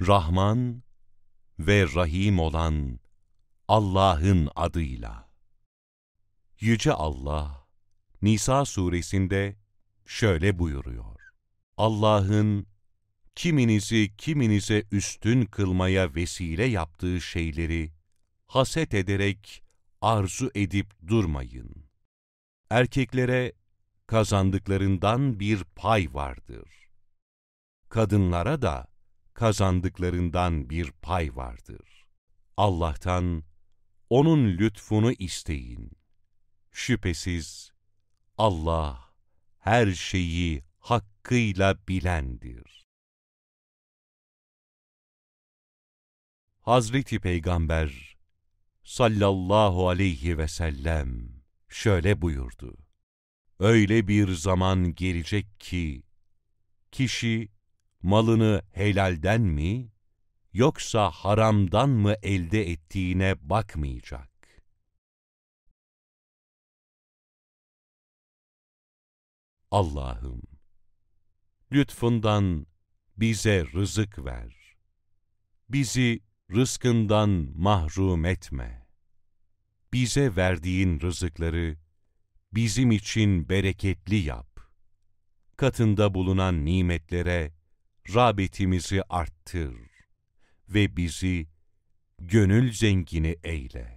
Rahman ve Rahim olan Allah'ın adıyla. Yüce Allah, Nisa suresinde şöyle buyuruyor. Allah'ın kiminizi kiminize üstün kılmaya vesile yaptığı şeyleri haset ederek arzu edip durmayın. Erkeklere kazandıklarından bir pay vardır. Kadınlara da kazandıklarından bir pay vardır. Allah'tan O'nun lütfunu isteyin. Şüphesiz Allah her şeyi hakkıyla bilendir. Hazreti Peygamber sallallahu aleyhi ve sellem şöyle buyurdu. Öyle bir zaman gelecek ki, kişi malını helalden mi, yoksa haramdan mı elde ettiğine bakmayacak. Allah'ım, lütfundan bize rızık ver. Bizi rızkından mahrum etme. Bize verdiğin rızıkları bizim için bereketli yap. Katında bulunan nimetlere rağbetimizi arttır ve bizi gönül zengini eyle.